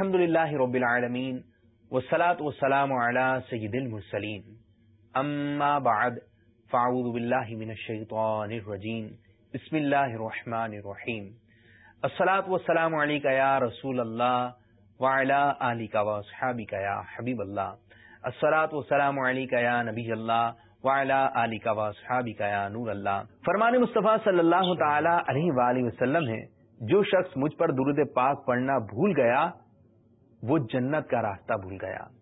الحمد للہ رب العالمین والصلاة والسلام على سید المرسلین. اما بعد، فاعوذ باللہ من الشیطان الرجیم. بسم اللہ الرحمن الرحیم. الصلاة والسلام علیکہ یا رسول اللہ وعلا آلکہ واصحابکہ یا حبیب اللہ. الصلاة والسلام علیکہ یا نبی اللہ وعلا آلکہ واصحابکہ یا نور اللہ. فرمان مصطفیٰ صلی اللہ تعالی علیہ وآلہ وسلم ہے، جو شخص مجھ پر درود پاک پڑھنا بھول گیا وہ جنت کا راستہ بھول گیا۔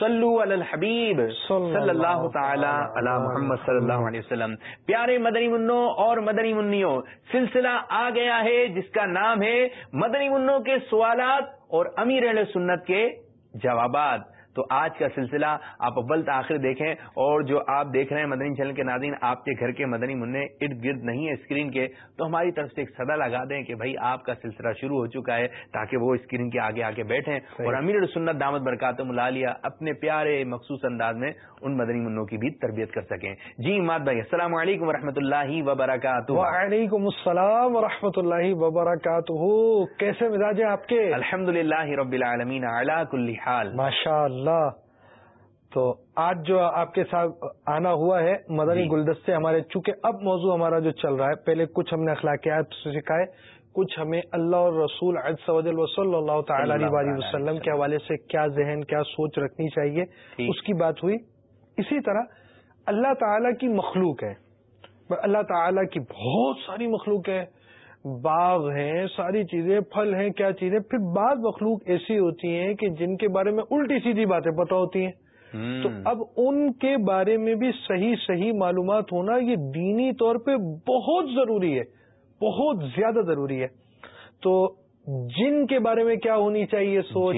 صلو علی الحبیب صلی اللہ تعالی علی محمد صلی اللہ علیہ وسلم۔ پیارے مدنی منو اور مدنی منوں سلسلہ آ گیا ہے جس کا نام ہے مدنی منوں کے سوالات اور امیر علیہ سنت کے جوابات۔ تو آج کا سلسلہ آپ اول تاخیر دیکھیں اور جو آپ دیکھ رہے ہیں مدنی چینل کے ناظرین آپ کے گھر کے مدنی منع ارد گرد نہیں ہے اسکرین کے تو ہماری طرف سے ایک صدا لگا دیں کہ بھائی آپ کا سلسلہ شروع ہو چکا ہے تاکہ وہ اسکرین کے آگے آگے بیٹھیں۔ اور امیر سنت دامت برکات ملالیہ اپنے پیارے مخصوص انداز میں ان مدنی منوں کی بھی تربیت کر سکیں۔ جی ماد بھائی السلام علیکم و اللہ وبرکاتہ۔ وعلیکم السلام و اللہ وبرکاتہ۔ کیسے مزاج ہیں آپ کے؟ الحمد للہ رب العالمین کل حال۔ ماشاء اللہ تو آج جو آپ کے ساتھ آنا ہوا ہے مدنی جی۔ گلدستے ہمارے چونکہ اب موضوع ہمارا جو چل رہا ہے پہلے کچھ ہم نے اخلاقیات سکھائے کچھ ہمیں اللہ اور رسول وصلی اللہ تعالی علیہ وسلم کے حوالے سے کیا ذہن کیا سوچ رکھنی چاہیے اس کی بات ہوئی۔ اسی طرح اللہ تعالی کی مخلوق ہے اللہ تعالی کی بہت ساری مخلوق ہے۔ باغ ہیں ساری چیزیں پھل ہیں کیا چیزیں پھر بعض مخلوق ایسی ہوتی ہیں کہ جن کے بارے میں الٹی سیدھی باتیں پتہ ہوتی ہیں۔ تو اب ان کے بارے میں بھی صحیح صحیح معلومات ہونا یہ دینی طور پہ بہت ضروری ہے بہت زیادہ ضروری ہے۔ تو جن کے بارے میں کیا ہونی چاہیے سوچ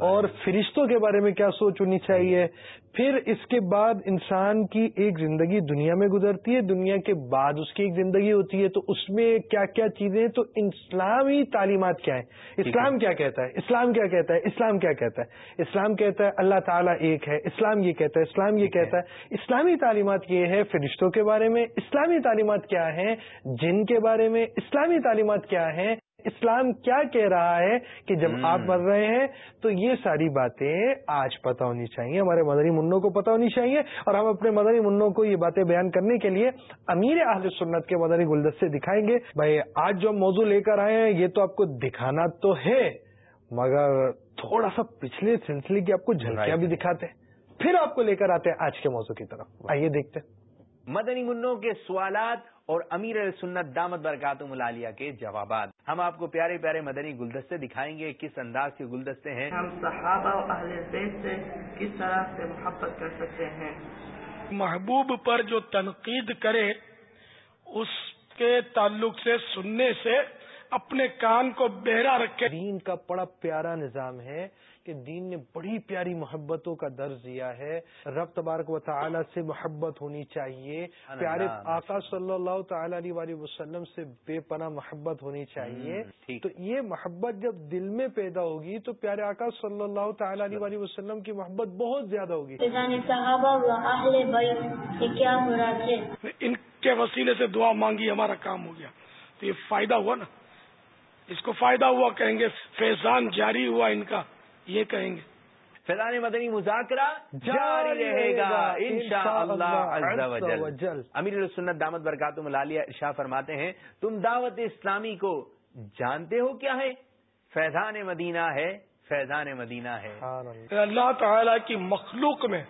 اور فرشتوں کے بارے میں کیا سوچ ہونی چاہیے۔ پھر اس کے بعد انسان کی ایک زندگی دنیا میں گزرتی ہے دنیا کے بعد اس کی ایک زندگی ہوتی ہے۔ تو اس میں کیا کیا چیزیں تو اسلامی تعلیمات کیا ہیں؟ اسلام کیا کہتا ہے؟ اسلام کیا کہتا ہے؟ اسلام کیا کہتا ہے؟ اسلام کہتا ہے اللہ تعالیٰ ایک ہے اسلام یہ کہتا ہے اسلام یہ کہتا ہے۔ اسلامی تعلیمات یہ ہے فرشتوں کے بارے میں۔ اسلامی تعلیمات کیا ہیں؟ جن کے بارے میں۔ اسلامی تعلیمات کیا ہیں؟ اسلام کیا کہہ رہا ہے کہ جب آپ مر رہے ہیں تو یہ ساری باتیں آج پتہ ہونی چاہیے ہمارے مدنی منوں کو پتہ ہونی چاہیے اور ہم اپنے مدنی منوں کو یہ باتیں بیان کرنے کے لیے امیر اہل سنت کے مدنی گلدستے دکھائیں گے۔ بھائی آج جو موضوع لے کر آئے ہیں یہ تو آپ کو دکھانا تو ہے مگر تھوڑا سا پچھلے سلسلے کی آپ کو جھلکیاں بھی دکھاتے ہیں۔ پھر آپ کو لے کر آتے ہیں آج کے موضوع کی طرف۔ آئیے دیکھتے مدنی منوں کے سوالات اور امیر سنت دامت برکات ملالیہ کے جوابات۔ ہم آپ کو پیارے پیارے مدنی گلدستے دکھائیں گے کس انداز کے گلدستے ہیں۔ ہم صحابہ و اہل بیت سے کس طرح سے محبت کر سکتے ہیں۔ محبوب پر جو تنقید کرے اس کے تعلق سے سننے سے اپنے کان کو بہرا رکھے۔ دین کا بڑا پیارا نظام ہے کہ دین نے بڑی پیاری محبتوں کا درج دیا ہے۔ رب تبارک و تعالی سے محبت ہونی چاہیے۔ پیارے آقا صلی اللہ تعالی علیہ وسلم سے بے پناہ محبت ہونی چاہیے۔ تو یہ محبت جب دل میں پیدا ہوگی تو پیارے آقا صلی اللہ تعالی علیہ وسلم کی محبت بہت زیادہ ہوگی۔ ان کے وسیلے سے دعا مانگی ہمارا کام ہو گیا۔ تو یہ فائدہ ہوا نا۔ اس کو فائدہ ہوا کہیں گے فیضان جاری ہوا ان کا یہ کہیں گے۔ فیضان مدنی مذاکرہ جاری رہے گا امیر السنت دامت برکات ملالیہ شاہ فرماتے ہیں تم دعوت اسلامی کو جانتے ہو کیا ہے؟ فیضان مدینہ ہے فیضان مدینہ ہے۔ اللہ تعالی کی مخلوق میں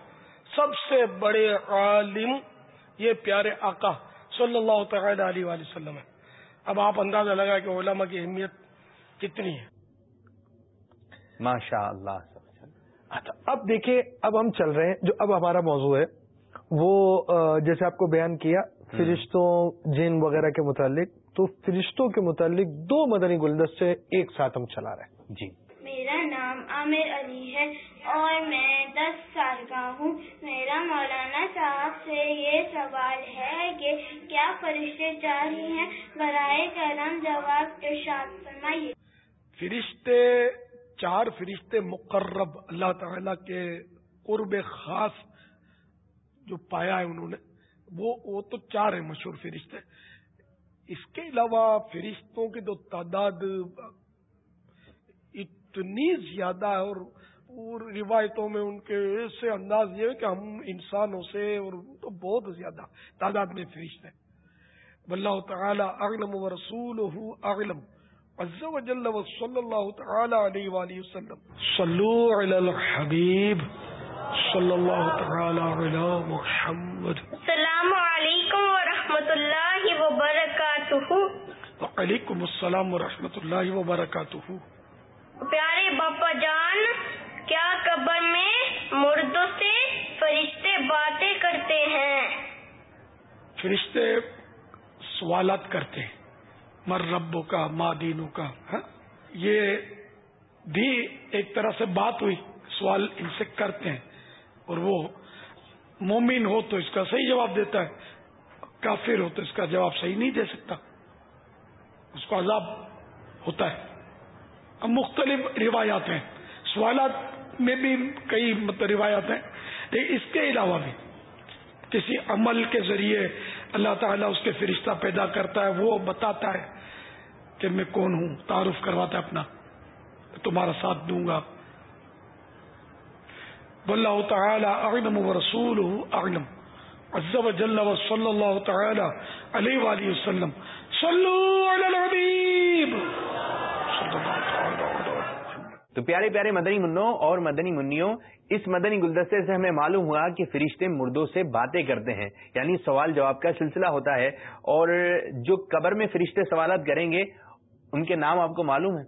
سب سے بڑے عالم یہ پیارے آقا صلی اللہ تعالی علیہ وسلم ہے اب آپ اندازہ لگا کہ علماء کی اہمیت کتنی ہے۔ ماشاء اللہ اچھا اب دیکھیے اب ہم چل رہے ہیں۔ جو اب ہمارا موضوع ہے وہ جیسے آپ کو بیان کیا فرشتوں جن وغیرہ کے متعلق تو فرشتوں کے متعلق دو مدنی گلدست سے ایک ساتھ ہم چلا رہے ہیں۔ جی۔ میرا نام عامر علی ہے۔ اور میں دس سال کا ہوں۔ میرا مولانا صاحب سے یہ سوال ہے کہ کیا فرشتے جاری ہیں؟ برائے کرم جواب ارشاد فرمائیے۔ فرشتے، چار فرشتے مقرب اللہ تعالی کے قرب خاص جو پایا ہے انہوں نے، وہ وہ تو چار ہیں مشہور فرشتے۔ اس کے علاوہ فرشتوں کی تو تعداد اتنی زیادہ ہے اور روایتوں میں ان کے ایسے انداز یہ ہے کہ ہم انسانوں سے اور تو بہت زیادہ تعداد میں فرشتے واللہ تعالی اعلم و رسول اعلم۔ عز و جل و صلی اللہ تعالی علیہ وآلہ وسلم۔ صلو علی الحبیب صلی اللہ تعالی علی محمد۔ السلام علیکم ورحمۃ اللہ وبرکاتہ۔ وعلیکم السلام ورحمۃ اللہ وبرکاتہ۔ پیارے باپا جان کیا قبر میں مردوں سے فرشتے باتیں کرتے ہیں؟ فرشتے سوالات کرتے ہیں۔ مر ربوں کا ماں دینوں کا ہاں؟ یہ بھی ایک طرح سے بات ہوئی۔ سوال ان سے کرتے ہیں۔ اور وہ مومن ہو تو اس کا صحیح جواب دیتا ہے۔ کافر ہو تو اس کا جواب صحیح نہیں دے سکتا۔ اس کو عذاب ہوتا ہے۔ اب مختلف روایات ہیں۔ سوالات میں بھی کئی مطلب روایات ہیں۔ لیکن اس کے علاوہ بھی کسی عمل کے ذریعے اللہ تعالیٰ اس کے فرشتہ پیدا کرتا ہے، وہ بتاتا ہے کہ میں کون ہوں، تعارف کرواتا ہے اپنا، تمہارا ساتھ دوں گا۔ واللہ تعالی اعلم و رسول اعلم۔ عز و جل و صلی اللہ تعالی علیہ وآلہ وسلم۔ صلو علی الحبیب۔ صلی اللہ تعالی تو پیارے پیارے مدنی منوں اور مدنی منیوں، اس مدنی گلدستے سے ہمیں معلوم ہوا کہ فرشتے مردوں سے باتیں کرتے ہیں یعنی سوال جواب کا سلسلہ ہوتا ہے اور جو قبر میں فرشتے سوالات کریں گے، ان کے نام آپ کو معلوم ہے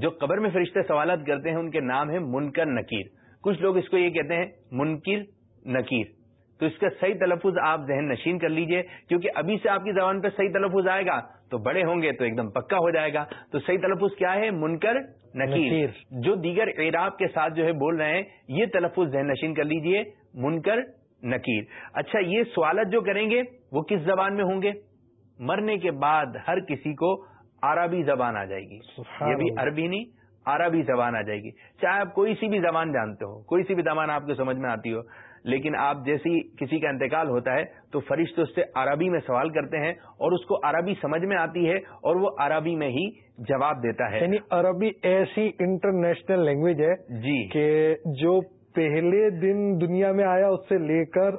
جو قبر میں فرشتے سوالات کرتے ہیں، ان کے نام ہے منکر نکیر۔ کچھ لوگ اس کو یہ کہتے ہیں، منکر نکیر۔ تو اس کا صحیح تلفظ آپ ذہن نشین کر لیجیے کیونکہ ابھی سے آپ کی زبان پہ صحیح تلفظ آئے گا تو بڑے ہوں گے تو ایک دم پکا ہو جائے گا۔ تو صحیح تلفظ کیا ہے؟ منکر نکیر۔ جو دیگر اعراب کے ساتھ جو ہے بول رہے ہیں یہ تلفظ ذہن نشین کر لیجیے۔ منکر نکیر۔ اچھا یہ سوالت جو کریں گے وہ کس زبان میں ہوں گے؟ مرنے کے بعد ہر کسی کو عربی زبان آ جائے گی۔ یہ بھی۔ عربی نہیں عربی زبان آ جائے گی۔ چاہے آپ کوئی سی بھی زبان جانتے ہو کوئی سی بھی زبان آپ کو سمجھ میں آتی ہو لیکن آپ جیسی کسی کا انتقال ہوتا ہے تو فرشتے اس سے عربی میں سوال کرتے ہیں اور اس کو عربی سمجھ میں آتی ہے اور وہ عربی میں ہی جواب دیتا ہے۔ یعنی عربی ایسی انٹرنیشنل لینگویج ہے جی۔ کہ جو پہلے دن دنیا میں آیا اس سے لے کر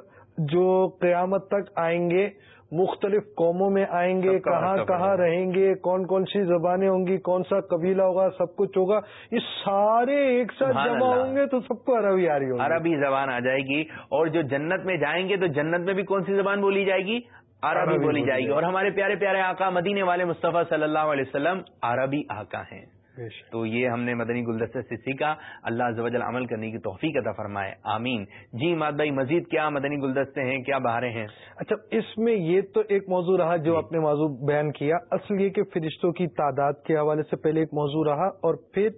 جو قیامت تک آئیں گے مختلف قوموں میں آئیں گے کہاں کہاں۔ رہیں گے کون کون سی زبانیں ہوں گی کون سا قبیلہ ہوگا سب کچھ ہوگا یہ سارے ایک ساتھ جمع۔ ہوں گے تو سب کو عربی آ رہی ہوگی عربی زبان آ جائے گی اور جو جنت میں جائیں گے تو جنت میں بھی کون سی زبان بولی جائے گی عربی بولی جائے گی اور ہمارے پیارے پیارے آقا مدینے والے مصطفیٰ صلی اللہ علیہ وسلم عربی آقا ہیں۔ تو یہ ہم نے مدنی گلدستے سے سیکھا۔ اللہ زوجل عمل کرنے کی توفیق عطا فرمائے۔ آمین۔ جی ماد بھائی مزید کیا مدنی گلدستے ہیں؟ کیا بہاریں ہیں؟ اچھا اس میں یہ تو ایک موضوع رہا جو جی۔ آپ نے موضوع بیان کیا۔ اصل یہ کہ فرشتوں کی تعداد کے حوالے سے پہلے ایک موضوع رہا اور پھر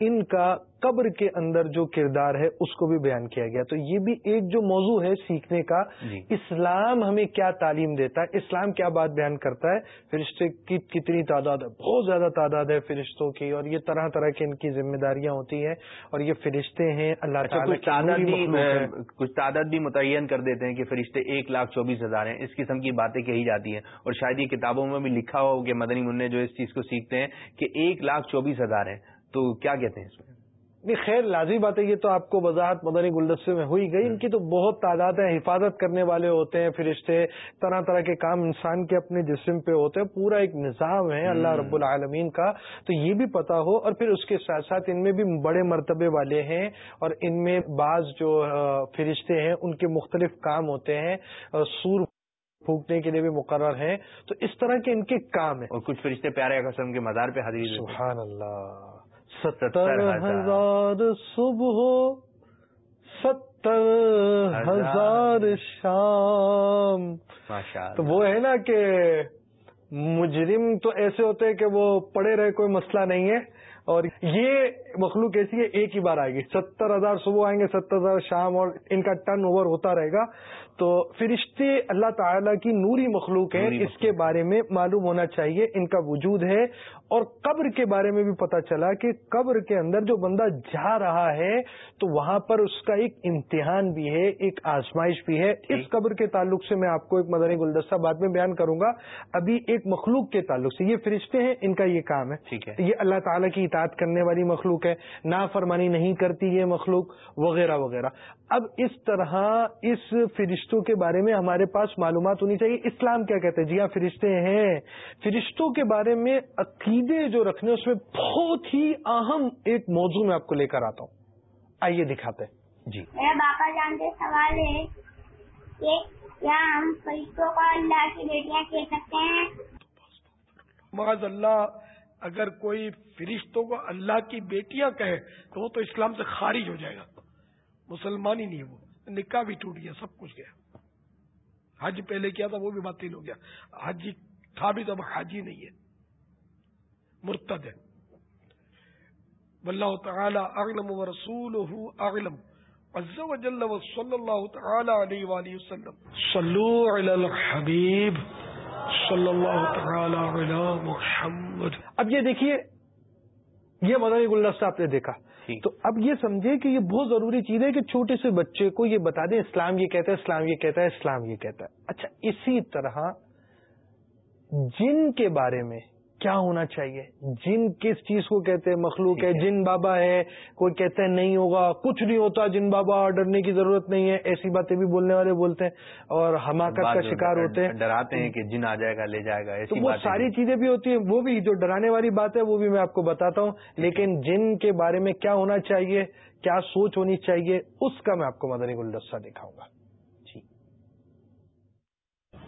ان کا قبر کے اندر جو کردار ہے اس کو بھی بیان کیا گیا۔ تو یہ بھی ایک جو موضوع ہے سیکھنے کا جی۔ اسلام ہمیں کیا تعلیم دیتا ہے اسلام کیا بات بیان کرتا ہے؟ فرشتے کی کتنی تعداد ہے؟ بہت زیادہ تعداد ہے فرشتوں کی اور یہ طرح طرح کی ان کی ذمہ داریاں ہوتی ہیں اور یہ فرشتے ہیں اللہ اچھا تعالیٰ کچھ تعداد بھی متعین کر دیتے ہیں کہ فرشتے ایک لاکھ چوبیس ہزار ہیں اس قسم کی باتیں کہی جاتی ہیں۔ اور شاید یہ کتابوں میں بھی لکھا ہو کہ مدنی منع جو اس چیز کو سیکھتے ہیں کہ ایک لاکھ چوبیس ہزار ہیں۔ تو کیا کہتے ہیں اس میں؟ نہیں خیر لازمی بات ہے یہ تو آپ کو وضاحت مدنی گلدستے میں ہوئی گئی۔ ان کی تو بہت تعداد ہے حفاظت کرنے والے ہوتے ہیں فرشتے طرح طرح کے کام انسان کے اپنے جسم پہ ہوتے ہیں پورا ایک نظام ہے اللہ رب العالمین کا۔ تو یہ بھی پتا ہو اور پھر اس کے ساتھ ساتھ ان میں بھی بڑے مرتبے والے ہیں اور ان میں بعض جو فرشتے ہیں ان کے مختلف کام ہوتے ہیں سور پھونکنے کے لیے بھی مقرر ہیں۔ تو اس طرح کے ان کے کام ہیں۔ اور کچھ فرشتے پیارے قسم کے مزار پہ ہیں۔ سبحان اللہ۔ ستر ہزار۔ صبح ستر ہزار۔ شام۔ تو وہ ہے نا کہ مجرم تو ایسے ہوتے کہ وہ پڑے رہے کوئی مسئلہ نہیں ہے۔ اور یہ مخلوق ایسی ہے؟ ایک ہی بار آئے گی۔ ستر ہزار صبح آئیں گے ستر ہزار شام اور ان کا ٹرن اوور ہوتا رہے گا۔ تو فرشتے اللہ تعالیٰ کی نوری مخلوق ہے اس کے بارے میں معلوم ہونا چاہیے۔ ان کا وجود ہے۔ اور قبر کے بارے میں بھی پتا چلا کہ قبر کے اندر جو بندہ جا رہا ہے تو وہاں پر اس کا ایک امتحان بھی ہے ایک آزمائش بھی ہے۔ اس قبر کے تعلق سے میں آپ کو ایک مدنی گلدستہ بعد میں بیان کروں گا۔ ابھی ایک مخلوق کے تعلق سے یہ فرشتے ہیں ان کا یہ کام ہے۔ ٹھیک ہے۔ یہ اللہ تعالیٰ کی اطاعت کرنے والی مخلوق ہے نافرمانی نہیں کرتی یہ مخلوق وغیرہ وغیرہ۔ اب اس طرح اس فرشتوں کے بارے میں ہمارے پاس معلومات ہونی چاہیے۔ اسلام کیا کہتے ہیں؟ جی ہاں فرشتے ہیں۔ فرشتوں کے بارے میں عقیدے جو رکھنے اس میں بہت ہی اہم ایک موضوع میں آپ کو لے کر آتا ہوں۔ آئیے دکھاتے ہیں۔ جی۔ میرا باپا جانتے سوال ہے کہ کیا ہم فرشتوں کو اللہ کی بیٹیاں کہہ سکتے ہیں؟ معاذ اللہ اگر کوئی فرشتوں کو اللہ کی بیٹیاں کہے تو وہ تو اسلام سے خارج ہو جائے گا۔ مسلمان ہی نہیں ہے وہ۔ نکاح بھی ٹوٹ گیا، سب کچھ گیا۔ حج پہلے کیا تھا، وہ بھی باطل ہو گیا۔ حج تھا بھی تو اب حج ہی نہیں ہے۔ مرتد ہے۔ واللہ تعالی اعلم و رسول اعلم۔ عز و جل و صلی اللہ تعالی علیہ وآلہ وسلم۔ صلو علی الحبیب۔ صلی اللہ تعالی علی محمد۔ اب یہ دیکھیے یہ مدنی گلدستہ آپ نے دیکھا۔ ٹھیک۔ تو اب یہ سمجھے کہ یہ بہت ضروری چیز ہے کہ چھوٹے سے بچے کو یہ بتا دیں اسلام یہ کہتا ہے اسلام یہ کہتا ہے اسلام یہ کہتا ہے۔ اچھا اسی طرح جن کے بارے میں کیا ہونا چاہیے؟ جن کس چیز کو کہتے ہیں مخلوق ہے۔ جن بابا ہے کوئی کہتا ہے نہیں ہوگا کچھ نہیں ہوتا جن بابا ڈرنے کی ضرورت نہیں ہے ایسی باتیں بھی بولنے والے بولتے ہیں اور حماقت کا شکار ہوتے ہیں۔ ڈراتے ہیں کہ جن آ جائے گا لے جائے گا تو وہ ساری۔ چیزیں بھی ہوتی ہیں وہ بھی جو ڈرانے والی بات ہے وہ بھی میں آپ کو بتاتا ہوں۔ لیکن جن کے بارے میں کیا ہونا چاہیے کیا سوچ ہونی چاہیے اس کا میں آپ کو مدنی گلدستہ دکھاؤں گا۔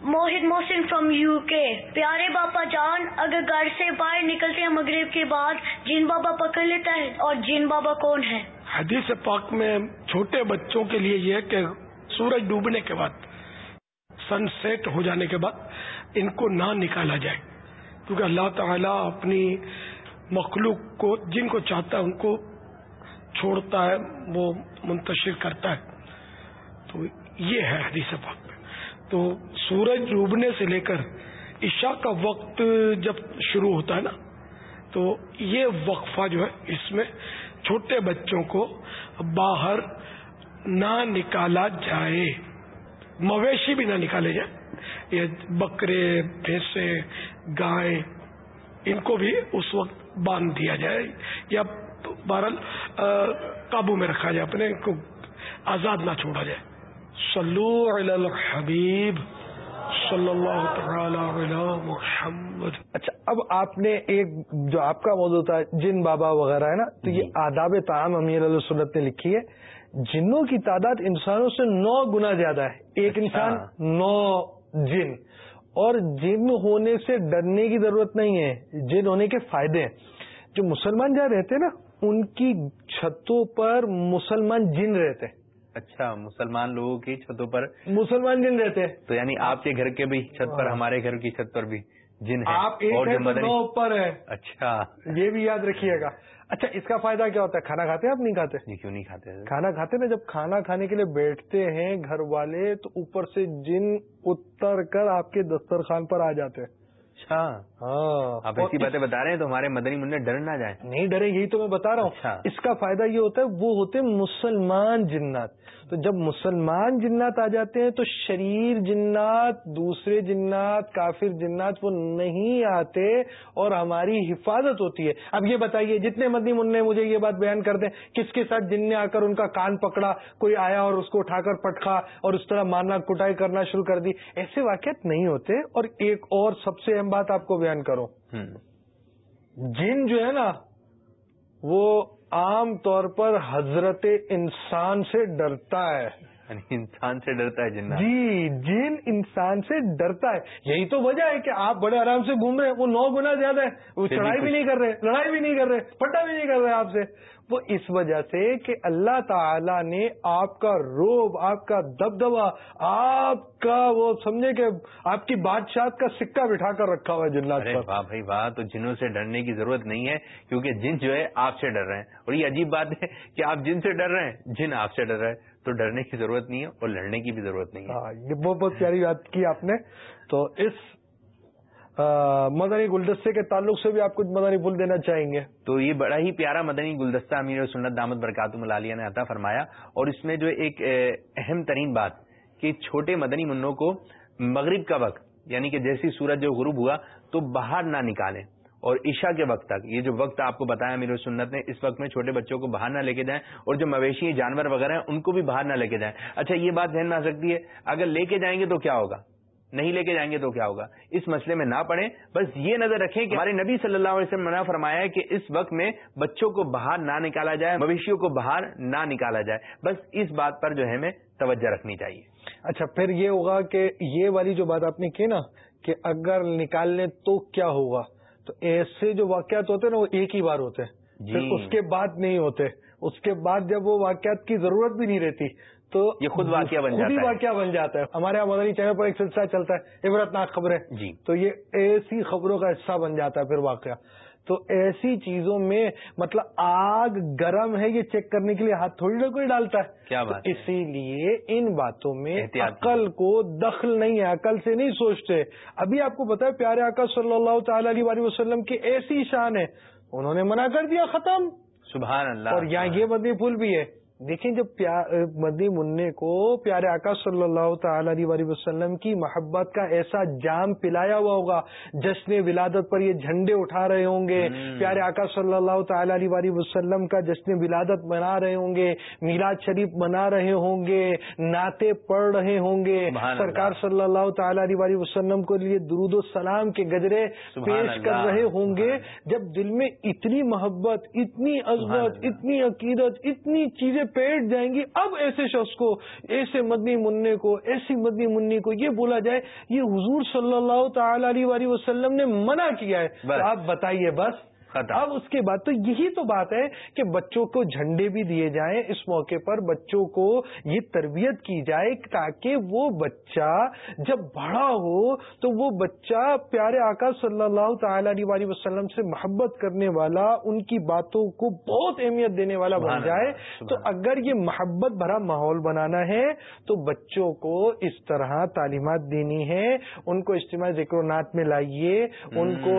Mohd Mohsin from U K پیارے باپا جان، اگر گھر سے باہر نکلتے ہیں مغرب کے بعد، جن بابا پکڑ لیتا ہے اور جن بابا کون ہے؟ حدیث پاک میں چھوٹے بچوں کے لیے یہ ہے کہ سورج ڈوبنے کے بعد سن سیٹ ہو جانے کے بعد ان کو نہ نکالا جائے۔ کیونکہ اللہ تعالیٰ اپنی مخلوق کو، جن کو چاہتا ہے، ان کو چھوڑتا ہے، وہ منتشر کرتا ہے۔ تو یہ ہے حدیث پاک۔ تو سورج ڈوبنے سے لے کر عشاء کا وقت جب شروع ہوتا ہے نا، تو یہ وقفہ جو ہے اس میں چھوٹے بچوں کو باہر نہ نکالا جائے۔ مویشی بھی نہ نکالے جائیں۔ یہ بکرے بھینسے گائے، ان کو بھی اس وقت باندھ دیا جائے یا بہرحال قابو میں رکھا جائے، اپنے کو آزاد نہ چھوڑا جائے۔ صلو علی الحبیب صلی اللہ تعالی علی محمد. اچھا اب آپ نے ایک جو آپ کا موضوع تھا جن بابا وغیرہ ہے نا تو یہ آداب تعام امیر علیہ سنت نے لکھی ہے۔ جنوں کی تعداد انسانوں سے نو گنا زیادہ ہے۔ ایک اچھا۔ انسان نو جن۔ اور جن ہونے سے ڈرنے کی ضرورت نہیں ہے جن ہونے کے فائدے ہیں۔ جو مسلمان جہاں رہتے ہیں نا ان کی چھتوں پر مسلمان جن رہتے ہیں۔ اچھا مسلمان لوگوں کی چھتوں پر مسلمان جن رہتے ہیں؟ تو یعنی آپ کے گھر کے بھی چھت پر ہمارے گھر کی چھت پر بھی جن آپ اوپر ہے اچھا۔ یہ بھی یاد رکھیے گا۔ اچھا اس کا فائدہ کیا ہوتا ہے؟ کھانا کھاتے ہیں آپ؟ نہیں کھاتے؟ جی کیوں نہیں کھاتے؟ کھانا کھاتے نا جب کھانا کھانے کے لیے بیٹھتے ہیں گھر والے تو اوپر سے جن اتر کر آپ کے دسترخوان پر آ جاتے ہیں۔ اچھا۔ آپ اور ایسی باتیں بتا رہے ہیں تو ہمارے مدنی منع ڈر نہ جائیں نہیں ڈرے یہی تو میں بتا رہا اچھا۔ ہوں اس کا فائدہ یہ ہوتا ہے وہ ہوتے ہیں مسلمان جنات۔ تو جب مسلمان جنات آ جاتے ہیں تو شریر جنات دوسرے جنات کافر جنات وہ نہیں آتے اور ہماری حفاظت ہوتی ہے۔ اب یہ بتائیے جتنے مدنی منع مجھے یہ بات بیان کر دیں۔ کس کے ساتھ جن نے آ کر ان کا کان پکڑا کوئی آیا اور اس کو اٹھا کر پٹکا اور اس طرح مارنا کٹائی کرنا شروع کر دی؟ ایسے واقعات نہیں ہوتے۔ اور ایک اور سب سے اہم بات آپ کو بیان کروں جن جو ہے نا وہ عام طور پر حضرت انسان سے ڈرتا ہے۔ انسان سے ڈرتا ہے جنات۔ جی جن انسان سے ڈرتا ہے۔ یہی تو وجہ ہے کہ آپ بڑے آرام سے گھوم رہے ہیں۔ وہ نو گنا زیادہ ہے۔ وہ چڑھائی بھی نہیں کر رہے لڑائی بھی نہیں کر رہے پٹا بھی نہیں کر رہے آپ سے۔ وہ اس وجہ سے کہ اللہ تعالی نے آپ کا روب آپ کا دبدبا آپ کا وہ سمجھے کہ آپ کی بادشاہ کا سکہ بٹھا کر رکھا ہوا ہے جنات پر۔ واہ بھائی واہ تو جنوں سے ڈرنے کی ضرورت نہیں ہے کیونکہ جن جو ہے آپ سے ڈر رہے ہیں۔ اور یہ عجیب بات ہے کہ آپ جن سے ڈر رہے ہیں جن آپ سے ڈر رہے ہیں۔ تو ڈرنے کی ضرورت نہیں ہے اور لڑنے کی بھی ضرورت نہیں ہے۔ ہاں یہ بہت بہت پیاری بات کی آپ نے۔ تو اس مدنی گلدستے کے تعلق سے بھی آپ کچھ مدنی پھول دینا چاہیں گے۔ تو یہ بڑا ہی پیارا مدنی گلدستہ امیر سنت دامت برکاتم العالیہ نے عطا فرمایا۔ اور اس میں جو ایک اہ، اہم ترین بات کہ چھوٹے مدنی منوں کو مغرب کا وقت یعنی کہ جیسی سورج جو غروب ہوا تو باہر نہ نکالیں۔ اور عشاء کے وقت تک۔ یہ جو وقت آپ کو بتایا امیر سنت نے، اس وقت میں چھوٹے بچوں کو باہر نہ لے کے جائیں اور جو مویشی جانور وغیرہ ہیں، ان کو بھی باہر نہ لے کے جائیں۔ اچھا یہ بات ذہن میں آ سکتی ہے، اگر لے کے جائیں گے تو کیا ہوگا؟ نہیں لے کے جائیں گے تو کیا ہوگا؟ اس مسئلے میں نہ پڑیں بس یہ نظر رکھیں کہ ہمارے نبی صلی اللہ علیہ وسلم منع فرمایا ہے کہ اس وقت میں بچوں کو باہر نہ نکالا جائے، مویشیوں کو باہر نہ نکالا جائے۔ بس اس بات پر جو ہے ہمیں توجہ رکھنی چاہیے۔ اچھا پھر یہ ہوگا کہ یہ والی جو بات آپ نے کی نا، کہ اگر نکال لیں تو کیا ہوگا؟ تو ایسے جو واقعات ہوتے ہیں نا وہ ایک ہی بار ہوتے ہیں۔ جی۔ پھر اس کے بعد نہیں ہوتے۔ اس کے بعد جب وہ واقعات کی ضرورت بھی نہیں رہتی تو یہ خود واقعہ بن جاتا ہے۔ واقعہ بن جاتا ہے۔ ہمارے یہاں مدنی چینل پر ایک سلسلہ چلتا ہے عبرت ناک خبریں۔ جی۔ تو یہ ایسی خبروں کا حصہ بن جاتا ہے پھر واقعہ۔ تو ایسی چیزوں میں مطلب آگ گرم ہے یہ چیک کرنے کے لیے ہاتھ تھوڑی نہ کوئی ڈالتا ہے۔ کیا بات؟ اسی لیے ان باتوں میں عقل کو دخل نہیں ہے عقل سے نہیں سوچتے۔ ابھی آپ کو پتا ہے پیارے آقا صلی اللہ تعالی علیہ وسلم کی ایسی شان ہے۔ انہوں نے منع کر دیا ختم۔ سبحان اللہ۔ اور یہاں یہ مدنی پھول بھی ہے۔ دیکھیں جب پیا- مدنی منع کو پیارے آقا صلی اللہ تعالی علیہ وسلم کی محبت کا ایسا جام پلایا ہوا ہوگا جشن ولادت پر یہ جھنڈے اٹھا رہے ہوں گے۔ پیارے آقا صلی اللہ تعالی علیہ وسلم کا جشن ولادت منا رہے ہوں گے میلاد شریف منا رہے ہوں گے نعتیں پڑھ رہے ہوں گے۔ سرکار صلی اللہ تعالی علیہ وسلم کو لیے درود و سلام کے گجرے پیش کر۔ رہے ہوں گے جب دل میں اتنی محبت اتنی اللہ۔ اتنی عقیدت اتنی چیزیں پیٹ جائیں گی۔ اب ایسے شخص کو ایسے مدنی منع کو ایسی مدنی منی کو یہ بولا جائے یہ حضور صلی اللہ تعالی علیہ وسلم نے منع کیا ہے۔ آپ بتائیے بس ختم اب اس کے بعد تو یہی تو بات ہے کہ بچوں کو جھنڈے بھی دیے جائیں اس موقع پر بچوں کو یہ تربیت کی جائے تاکہ وہ بچہ جب بڑا ہو تو وہ بچہ پیارے آقا صلی اللہ تعالی علیہ وسلم سے محبت کرنے والا ان کی باتوں کو بہت اہمیت دینے والا بن جائے۔ تو اگر یہ محبت بھرا ماحول بنانا ہے تو بچوں کو اس طرح تعلیمات دینی ہے ان کو اجتماعی ذکر نات میں لائیے ان کو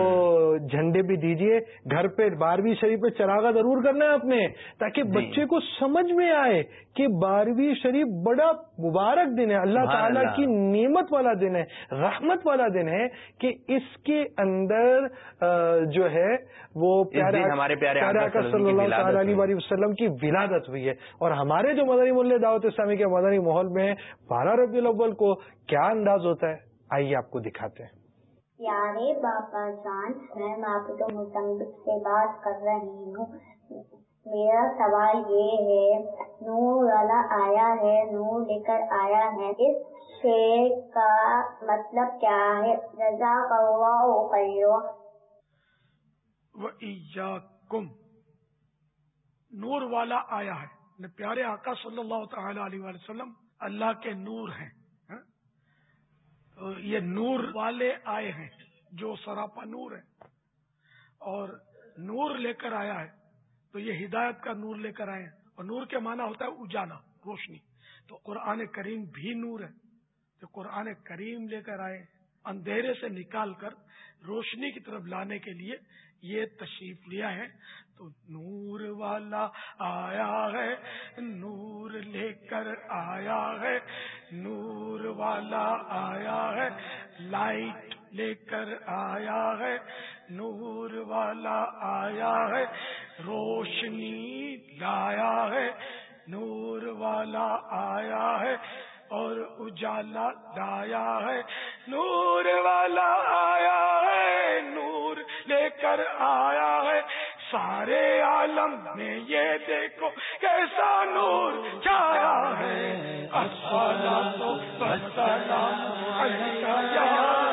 جھنڈے بھی دیجیے۔ گھر پہ بارہویں شریف پہ چراغا ضرور کرنا ہے اپنے تاکہ جی۔ بچے کو سمجھ میں آئے کہ بارہویں شریف بڑا مبارک دن ہے اللہ تعالیٰ۔ کی نعمت والا دن ہے رحمت والا دن ہے کہ اس کے اندر جو ہے وہ پیارے ہمارے پیارے آقا آقا صلی اللہ تعالی علیہ وسلم کی ولادت ہوئی ہے اور ہمارے جو مدنی ملیہ دعوت اسلامی کے مدنی ماحول میں بارہ ربیع الاول کو کیا انداز ہوتا ہے آئیے آپ کو دکھاتے ہیں پیارے باپا جان، میں معبود مزمبک سے بات کر رہی ہوں۔ میرا سوال یہ ہے، نور والا آیا ہے، نور لے کر آیا ہے۔ اس شعر کا مطلب کیا ہے؟ جزاک اللہ خیر وَإِيَّاكُمْ۔ نور والا آیا ہے۔ پیارے آقا صلی اللہ تعالی علیہ وسلم، اللہ کے نور ہیں۔ یہ نور والے آئے ہیں، جو سراپا نور ہے اور نور لے کر آیا ہے، تو یہ ہدایت کا نور لے کر آئے ہیں۔ اور نور کے معنی ہوتا ہے اجالا، روشنی۔ تو قرآن کریم بھی نور ہے۔ جو قرآن کریم لے کر آئے، اندھیرے سے نکال کر روشنی کی طرف لانے کے لیے یہ تشریف لیا ہے۔ تو نور والا آیا ہے، نور لے کر آیا ہے، نور والا آیا ہے، لائٹ لے کر آیا ہے، نور والا آیا ہے، روشنی لایا ہے، نور والا آیا ہے اور اجالا لایا ہے، نور والا آیا ہے، نور لے کر آیا ہے سارے عالم میں یہ دیکھو کیسا نور چھایا ہے۔ السلام السلام علیکہ یا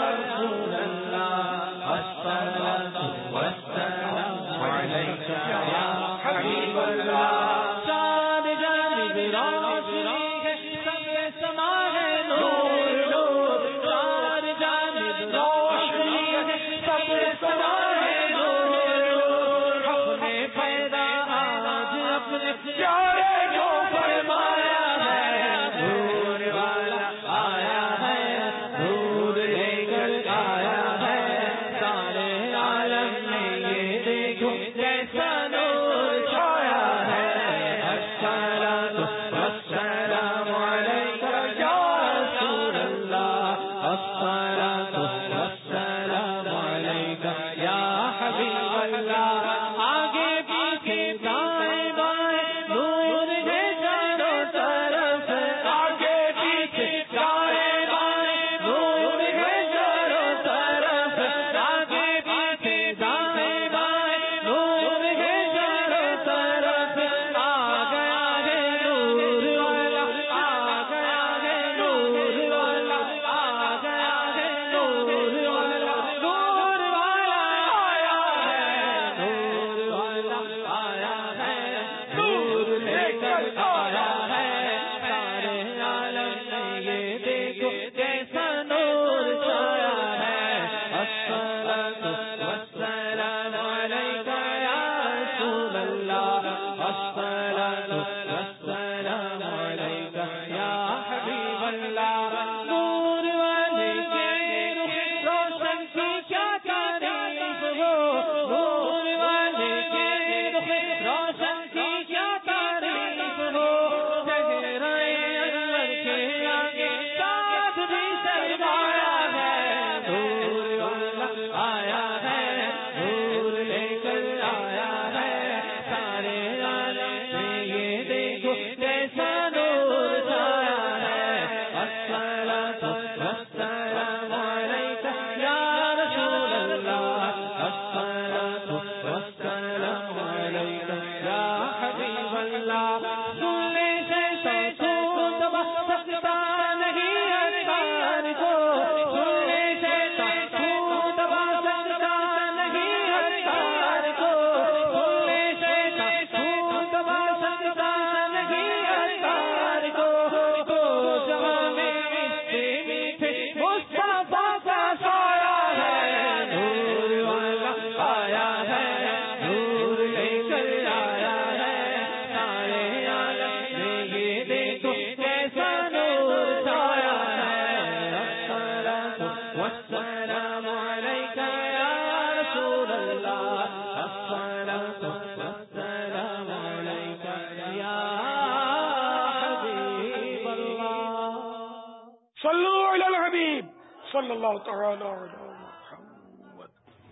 صلی اللہ تعالی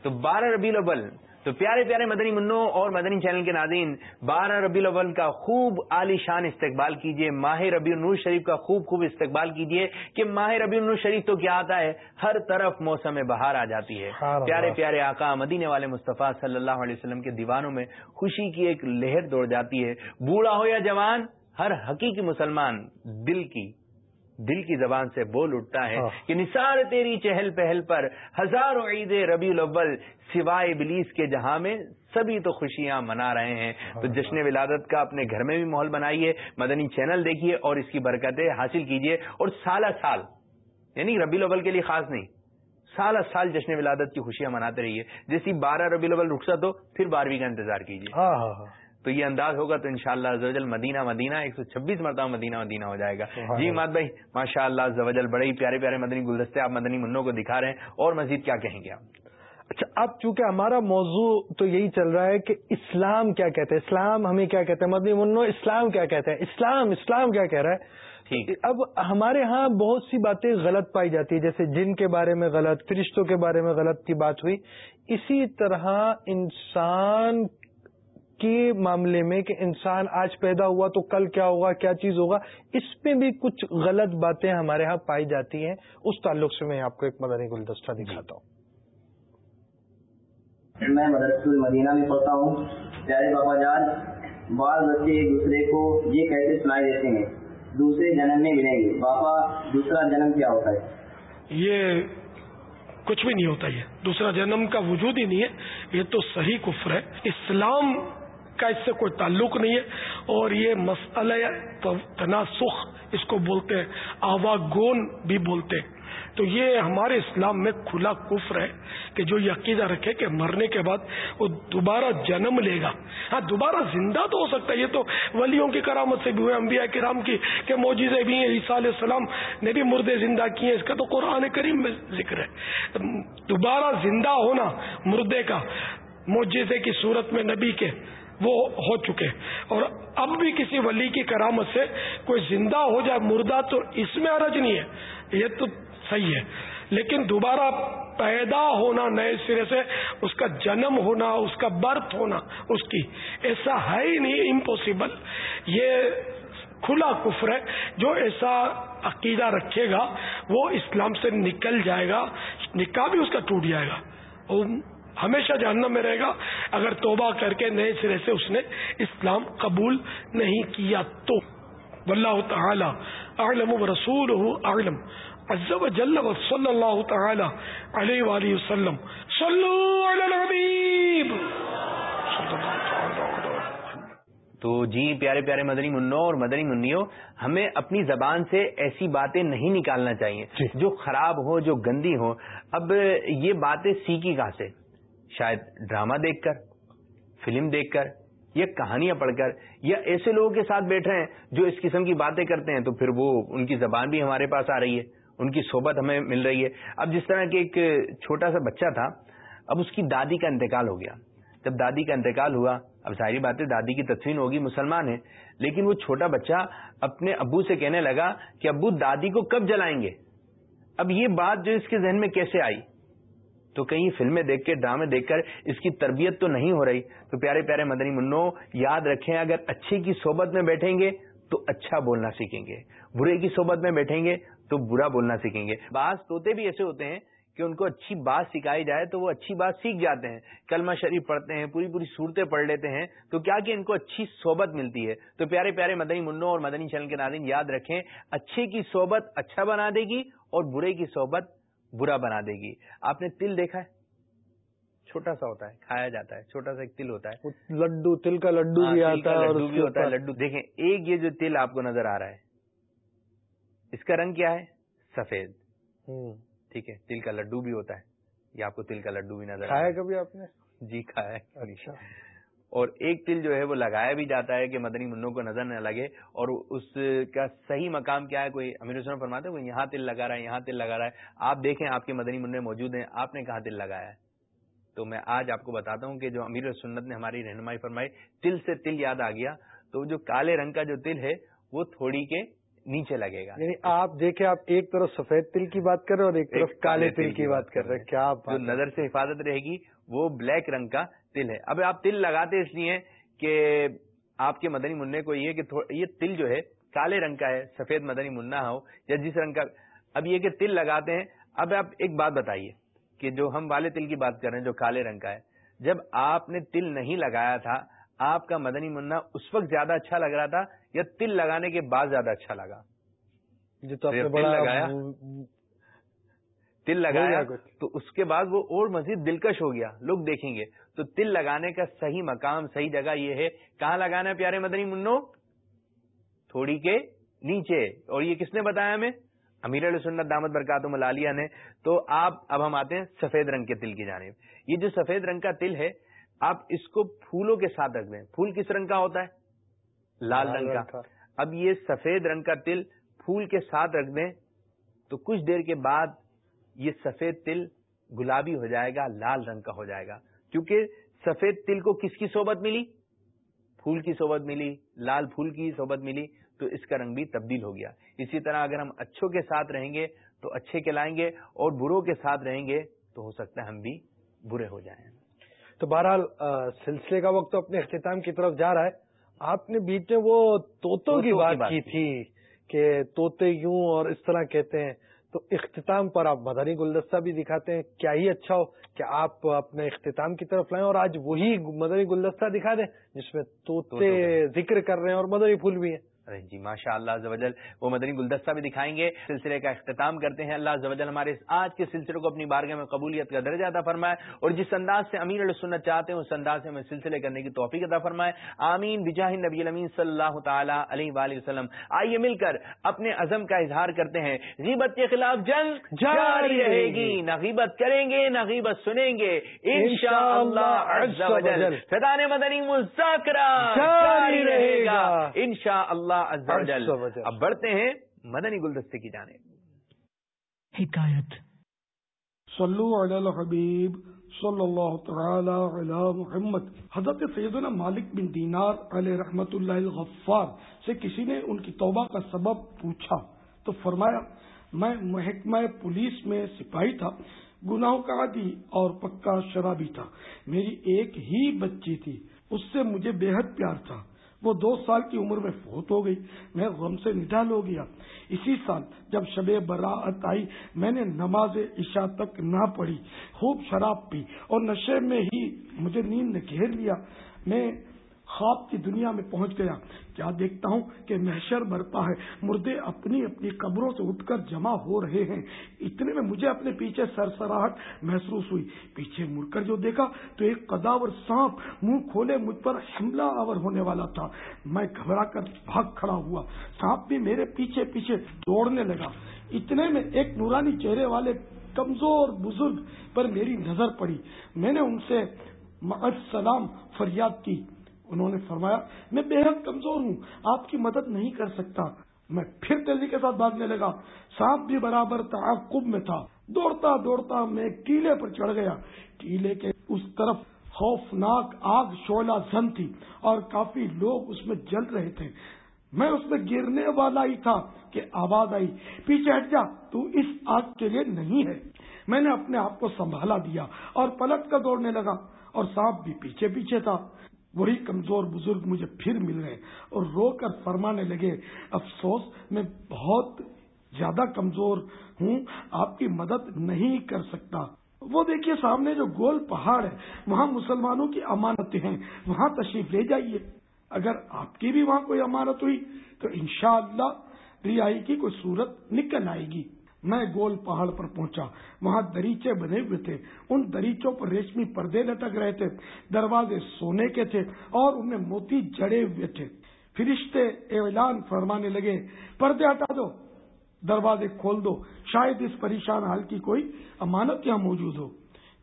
تو بارہ ربی الاول تو پیارے پیارے مدنی منوں اور مدنی چینل کے ناظرین بارہ ربی الاول کا خوب عالی شان استقبال کیجیے ماہ ربی النور شریف کا خوب خوب استقبال کیجیے کہ ماہ ربی النور شریف تو کیا آتا ہے؟ ہر طرف موسم بہار آ جاتی ہے۔ پیارے پیارے آقا مدینے والے مصطفیٰ صلی اللہ علیہ وسلم کے دیوانوں میں خوشی کی ایک لہر دوڑ جاتی ہے۔ بوڑھا ہو یا جوان ہر حقیقی مسلمان دل کی دل کی زبان سے بول اٹھتا ہے۔ کہ نثار تیری چہل پہل پر ہزاروں عید ربی الاول سوائے ابلیس کے جہاں میں سبھی تو خوشیاں منا رہے ہیں۔ تو جشن ولادت کا اپنے گھر میں بھی ماحول بنائیے مدنی چینل دیکھیے اور اس کی برکتیں حاصل کیجیے۔ اور سالہ سال یعنی ربی الاول کے لیے خاص نہیں سالہ سال جشن ولادت کی خوشیاں مناتے رہیے۔ جیسی بارہ ربی الاول رخصت ہو پھر بارہویں کا انتظار کیجیے۔ تو یہ انداز ہوگا تو انشاءاللہ شاء اللہ مدینہ مدینہ ایک سو چھبیس مرتبہ مدینہ مدینہ ہو جائے گا۔ جی۔ مات بھائی ماشاء اللہ زوجل بڑے ہی پیارے پیارے مدنی گلدستے آپ مدنی منوں کو دکھا رہے ہیں۔ اور مزید کیا کہیں گے آپ؟ اچھا اب چونکہ ہمارا موضوع تو یہی چل رہا ہے کہ اسلام کیا کہتے ہیں؟ اسلام ہمیں کیا کہتے ہیں؟ مدنی منو اسلام کیا کہتے ہیں؟ اسلام اسلام کیا کہہ رہا ہے؟ اب ہمارے ہاں بہت سی باتیں غلط پائی جاتی ہیں۔ جیسے جن کے بارے میں غلط فرشتوں کے بارے میں غلط کی بات ہوئی۔ اسی طرح انسان کے معاملے میں کہ انسان آج پیدا ہوا تو کل کیا ہوگا کیا چیز ہوگا اس میں بھی کچھ غلط باتیں ہمارے ہاں پائی جاتی ہیں۔ اس تعلق سے میں آپ کو ایک مدنی گلدستہ دکھاتا ہوں۔ میں مدرسہ المدینہ میں پڑھتا ہوں۔ پیارے بابا جان بعض بچے ایک دوسرے کو یہ کہتے سنائی دیتے ہیں۔ دوسرے جنم میں ملیں گے۔ بابا دوسرا جنم کیا ہوتا ہے؟ یہ کچھ بھی نہیں ہوتا یہ۔ دوسرا جنم کا وجود ہی نہیں ہے۔ یہ تو صحیح کفر ہے۔ اسلام کا اس سے کوئی تعلق نہیں ہے۔ اور یہ مسئلہ تناسخ اس کو بولتے ہیں آواگون بھی بولتے ہیں۔ تو یہ ہمارے اسلام میں کھلا کفر ہے کہ جو یہ عقیدہ رکھے کہ مرنے کے بعد وہ دوبارہ جنم لے گا۔ ہاں دوبارہ زندہ تو ہو سکتا ہے۔ یہ تو ولیوں کی کرامت سے بھی ہوئے، انبیاء کرام کی کہ موجزے بھی ہیں۔ عیسیٰ علیہ السلام نے بھی مردے زندہ کیے ہیں۔ اس کا تو قرآن کریم میں ذکر ہے۔ دوبارہ زندہ ہونا مردے کا، معجزے کی صورت میں نبی کے وہ ہو چکے اور اب بھی کسی ولی کی کرامت سے کوئی زندہ ہو جائے، مردہ تو اس میں عرج نہیں ہے۔ یہ تو صحیح ہے۔ لیکن دوبارہ پیدا ہونا، نئے سرے سے اس کا جنم ہونا، اس کا برتھ ہونا، اس کی، ایسا ہے ہی نہیں امپوسیبل یہ کھلا کفر ہے۔ جو ایسا عقیدہ رکھے گا، وہ اسلام سے نکل جائے گا، نکاح بھی اس کا ٹوٹ جائے گا۔ ہمیشہ جہنم میں رہے گا۔ اگر توبہ کر کے نئے سرے سے اس نے اسلام قبول نہیں کیا تو۔ واللہ تعالی اعلم و رسول اعلم۔ عز و جل و صلی اللہ تعالی علیہ وآلہ وسلم۔ صلو علی الحبیب۔ تو جی پیارے پیارے مدنی منو اور مدنی منیو ہمیں اپنی زبان سے ایسی باتیں نہیں نکالنا چاہیے۔ جو خراب ہو جو گندی ہو اب یہ باتیں سیکھی کہاں سے؟ شاید ڈرامہ دیکھ کر، فلم دیکھ کر، یا کہانیاں پڑھ کر، یا ایسے لوگوں کے ساتھ بیٹھ رہے ہیں جو اس قسم کی باتیں کرتے ہیں، تو پھر وہ، ان کی زبان بھی ہمارے پاس آ رہی ہے، ان کی صحبت ہمیں مل رہی ہے۔ اب جس طرح کہ ایک چھوٹا سا بچہ تھا، اب اس کی دادی کا انتقال ہو گیا۔ جب دادی کا انتقال ہوا، اب ظاہری بات ہے دادی کی تدفین ہوگی، مسلمان ہے لیکن وہ چھوٹا بچہ اپنے ابو سے کہنے لگا کہ ابو دادی کو کب جلائیں گے؟ اب یہ بات جو اس کے ذہن میں کیسے آئی؟ تو کہیں فلمیں دیکھ کے، ڈرامے دیکھ کر اس کی تربیت تو نہیں ہو رہی۔ تو پیارے پیارے مدنی منو، یاد رکھیں، اگر اچھے کی صحبت میں بیٹھیں گے تو اچھا بولنا سیکھیں گے۔ برے کی صحبت میں بیٹھیں گے تو برا بولنا سیکھیں گے۔ بعض طوطے بھی ایسے ہوتے ہیں کہ ان کو اچھی بات سکھائی جائے تو وہ اچھی بات سیکھ جاتے ہیں۔ کلمہ شریف پڑھتے ہیں، پوری پوری صورتیں پڑھ لیتے ہیں تو کیا کہ ان کو اچھی صحبت ملتی ہے۔ تو پیارے پیارے مدنی منو اور مدنی چینل کے ناظرین، یاد رکھیں اچھے کی صحبت اچھا بنا دے گی اور برے کی صحبت برا بنا دے گی۔ آپ نے تل دیکھا ہے؟ چھوٹا سا ہوتا ہے کھایا جاتا ہے چھوٹا سا ایک تل ہوتا ہے۔ لڈو تل کا لڈو بھی ہاں، آتا ہے لڈو بھی ہوتا ہے لڈو۔ دیکھیں ایک یہ جو تل آپ کو نظر آ رہا ہے اس کا رنگ کیا ہے؟ سفید۔ ٹھیک ہے تل کا لڈو بھی ہوتا ہے یہ آپ کو تل کا لڈو بھی نظر کھایا کبھی آپ نے؟ جی کھایا اچھا۔ اور ایک تل جو ہے وہ لگایا بھی جاتا ہے کہ مدنی منوں کو نظر نہ لگے اور اس کا صحیح مقام کیا ہے؟ کوئی امیر حسن فرماتے ہیں یہاں تل لگا رہا ہے یہاں تل لگا رہا ہے۔ آپ دیکھیں آپ کے مدنی منع موجود ہیں آپ نے کہاں تل لگایا ہے؟ تو میں آج آپ کو بتاتا ہوں کہ جو امیر سنت نے ہماری رہنمائی فرمائی تل سے تل یاد آ گیا۔ تو جو کالے رنگ کا جو تل ہے وہ تھوڑی کے نیچے لگے گا۔ یعنی آپ دیکھیں آپ ایک طرف سفید تل کی بات کر رہے اور ایک طرف کالے تل کی بات کر رہے کیا جو نظر سے حفاظت رہے گی وہ بلیک رنگ کا تل ہے۔ اب آپ تل لگاتے اس لیے کہ آپ کے مدنی منع کو یہ کہ یہ تل جو ہے کالے رنگ کا ہے سفید مدنی منا ہو یا جس رنگ کا۔ اب یہ کہ تل لگاتے ہیں اب آپ ایک بات بتائیے کہ جو ہم والے تل کی بات کر رہے ہیں جو کالے رنگ کا ہے جب آپ نے تل نہیں لگایا تھا آپ کا مدنی منا اس وقت زیادہ اچھا لگ رہا تھا یا تل لگانے کے بعد زیادہ اچھا لگا؟ جو تو لگایا تل لگایا تو اس کے بعد وہ اور مزید دلکش ہو گیا لوگ دیکھیں گے۔ تو تل لگانے کا صحیح مقام صحیح جگہ یہ ہے۔ کہاں لگانا ہے پیارے مدنی منو؟ تھوڑی کے نیچے۔ اور یہ کس نے بتایا ہمیں؟ امیر علیہ سنت دامت برکات ملالیہ نے۔ تو آپ اب ہم آتے ہیں سفید رنگ کے تل کی جانب۔ یہ جو سفید رنگ کا تل ہے آپ اس کو پھولوں کے ساتھ رکھ دیں۔ پھول کس رنگ کا ہوتا ہے؟ لال رنگ کا۔ اب یہ سفید رنگ کا تل پھول کے ساتھ رکھ دیں۔ تو کچھ دیر کے بعد یہ سفید تل گلابی ہو جائے گا لال رنگ کا ہو جائے گا۔ کیونکہ سفید تل کو کس کی صحبت ملی؟ پھول کی صحبت ملی لال پھول کی صحبت ملی تو اس کا رنگ بھی تبدیل ہو گیا۔ اسی طرح اگر ہم اچھوں کے ساتھ رہیں گے تو اچھے کے لائیں گے اور بروں کے ساتھ رہیں گے تو ہو سکتا ہے ہم بھی برے ہو جائیں۔ تو بہرحال سلسلے کا وقت تو اپنے اختتام کی طرف جا رہا ہے۔ آپ نے بیچ میں وہ توتوں کی بات کی۔ تھی کہ توتے یوں اور اس طرح کہتے ہیں۔ تو اختتام پر آپ مدنی گلدستہ بھی دکھاتے ہیں۔ کیا ہی اچھا ہو کہ آپ اپنے اختتام کی طرف لائیں اور آج وہی مدنی گلدستہ دکھا دیں جس میں توتے ذکر کر رہے ہیں اور مدنی پھول بھی ہیں۔ جی ماشاء اللہ زوجل وہ مدنی گلدستہ بھی دکھائیں گے۔ سلسلے کا اختتام کرتے ہیں۔ اللہ زوجل ہمارے اس آج کے سلسلے کو اپنی بارگاہ میں قبولیت کا درجہ عطا فرمائے اور جس انداز سے امیر علیہ سنت چاہتے ہیں اس انداز سے ہمیں سلسلے کرنے کی توفیق عطا فرمائے۔ آمین۔ بجاہ نبی الامین صلی اللہ تعالیٰ علیہ وآلہ وسلم۔ آئیے مل کر اپنے عزم کا اظہار کرتے ہیں۔ غیبت کے خلاف جنگ جاری رہے گی۔ نہ غیبت کریں گے نہ غیبت سنیں گے۔ انشاءاللہ اللہ فدان مدنی مذاکرہ جاری رہے گا۔ اللہ اب بڑھتے ہیں مدنی گلدستے کی جانب. حکایت صلو علی الحبیب صلی اللہ تعالی علی محمد. حضرت سیدنا مالک بن دینار علیہ رحمت اللہ الغفار سے کسی نے ان کی توبہ کا سبب پوچھا تو فرمایا میں محکمہ پولیس میں سپاہی تھا گناہوں کا عادی اور پکا شرابی تھا میری ایک ہی بچی تھی اس سے مجھے بے حد پیار تھا۔ وہ دو سال کی عمر میں فوت ہو گئی، میں غم سے نڈال ہو گیا۔ اسی سال جب شب براعت آئی، میں نے نماز عشاء تک نہ پڑھی، خوب شراب پی اور نشے میں ہی مجھے نیند نے گھیر لیا۔ میں خواب کی دنیا میں پہنچ گیا۔ کیا دیکھتا ہوں کہ محشر برپا ہے۔ مردے اپنی اپنی قبروں سے اٹھ کر جمع ہو رہے ہیں۔ اتنے میں مجھے اپنے پیچھے سرسراہٹ محسوس ہوئی۔ پیچھے مڑ کر جو دیکھا تو ایک قداور سانپ منہ کھولے مجھ پر حملہ آور ہونے والا تھا۔ میں گھبرا کر بھاگ کھڑا ہوا۔ سانپ بھی میرے پیچھے پیچھے دوڑنے لگا۔ اتنے میں ایک نورانی چہرے والے کمزور بزرگ پر میری نظر پڑی۔ میں نے ان سے سلام فریاد کی۔ انہوں نے فرمایا، میں بے حد کمزور ہوں، آپ کی مدد نہیں کر سکتا۔ میں پھر تیزی کے ساتھ بھاگنے لگا۔ سانپ بھی برابر تعاقب میں تھا۔ دوڑتا دوڑتا میں ٹیلے پر چڑھ گیا۔ ٹیلے کے اس طرف خوفناک آگ شولا زن تھی اور کافی لوگ اس میں جل رہے تھے۔ میں اس میں گرنے والا ہی تھا کہ آواز آئی، پیچھے ہٹ جا، تو اس آگ کے لیے نہیں ہے۔ میں نے اپنے آپ کو سنبھالا دیا اور پلٹ کر دوڑنے لگا اور سانپ بھی پیچھے پیچھے تھا۔ وہی کمزور بزرگ مجھے پھر مل گئے اور رو کر فرمانے لگے، افسوس، میں بہت زیادہ کمزور ہوں، آپ کی مدد نہیں کر سکتا۔ وہ دیکھیے سامنے جو گول پہاڑ ہے، وہاں مسلمانوں کی امانتیں ہیں، وہاں تشریف لے جائیے۔ اگر آپ کی بھی وہاں کوئی امانت ہوئی، تو انشاءاللہ اللہ رہائی کی کوئی صورت نکل آئے گی۔ میں گول پہاڑ پر پہنچا۔ وہاں دریچے بنے ہوئے تھے۔ ان دریچوں پر ریشمی پردے لٹک رہے تھے۔ دروازے سونے کے تھے اور ان میں موتی جڑے ہوئے تھے۔ فرشتے اعلان فرمانے لگے، پردے ہٹا دو، دروازے کھول دو۔ شاید اس پریشان حال کی کوئی امانت یہاں موجود ہو،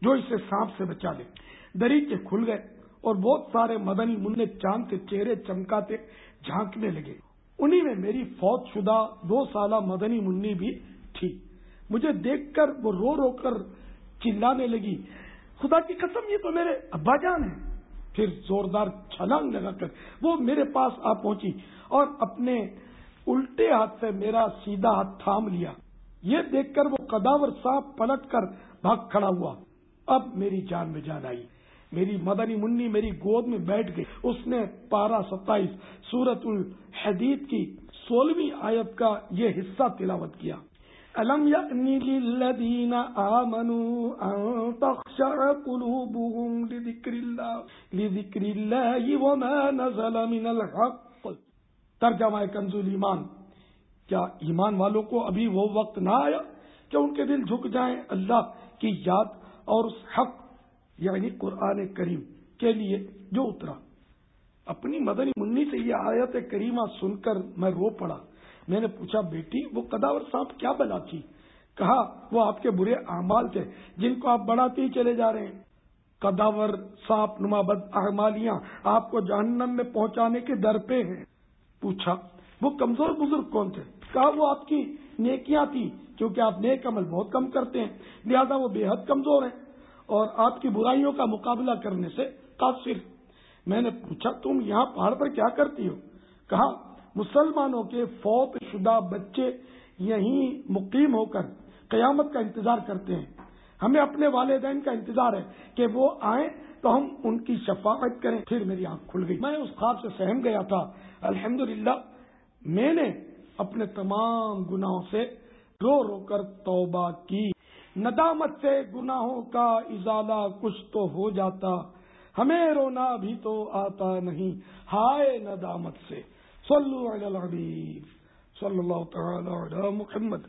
جو اسے سانپ سے بچا لے۔ دریچے کھل گئے اور بہت سارے مدنی منہ چاند کے چہرے چمکاتے جھانکنے لگے۔ انہی میں میری فوت شدہ دو سالہ مدنی منی بھی تھی۔ مجھے دیکھ کر وہ رو رو کر چلانے لگی۔ خدا کی قسم، یہ تو میرے ابا جان ہیں۔ پھر زوردار چھلانگ لگا کر وہ میرے پاس آ پہنچی اور اپنے الٹے ہاتھ سے میرا سیدھا ہاتھ تھام لیا۔ یہ دیکھ کر وہ قداور صاحب پلٹ کر بھاگ کھڑا ہوا۔ اب میری جان میں جان آئی۔ میری مدنی منی میری گود میں بیٹھ گئی۔ اس نے پارہ ستائیس سورت الحدید کی سولہویں آیت کا یہ حصہ تلاوت کیا۔ الم يأني للذين آمنوا أن تخشع قلوبهم لذكر الله لذكر الله وما نزل من الحق ترجمہ کنزول ایمان۔ کیا ایمان والوں کو ابھی وہ وقت نہ آیا کہ ان کے دل جھک جائیں اللہ کی یاد اور اس حق یعنی قرآن کریم کے لیے جو اترا۔ اپنی مدنی منی سے یہ آیت کریمہ سن کر میں رو پڑا۔ میں نے پوچھا، بیٹی، وہ قداور صاحب کیا بلا تھی؟ کہا، وہ آپ کے برے اعمال تھے، جن کو آپ بڑھاتے ہی چلے جا رہے ہیں۔ قداور صاحب نما بد احمالیاں آپ کو جہنم میں پہنچانے کے در پہ ہیں۔ پوچھا، وہ کمزور بزرگ کون تھے؟ کہا، وہ آپ کی نیکیاں تھی کیونکہ آپ نیک عمل بہت کم کرتے ہیں، لہذا وہ بے حد کمزور ہیں۔ اور آپ کی برائیوں کا مقابلہ کرنے سے قاصر۔ میں نے پوچھا، تم یہاں پہاڑ پر کیا کرتی ہو؟ کہا مسلمانوں کے فوت شدہ بچے یہیں مقیم ہو کر قیامت کا انتظار کرتے ہیں۔ ہمیں اپنے والدین کا انتظار ہے کہ وہ آئیں تو ہم ان کی شفاعت کریں۔ پھر میری آنکھ کھل گئی۔ میں اس خواب سے سہم گیا تھا۔ الحمد میں نے اپنے تمام گناہوں سے رو رو کر توبہ کی۔ ندامت سے گناہوں کا ازالہ کچھ تو ہو جاتا۔ ہمیں رونا بھی تو آتا نہیں۔ ہائے ندامت سے۔ صلو علی الحبیب صلی اللہ تعالی علی محمد.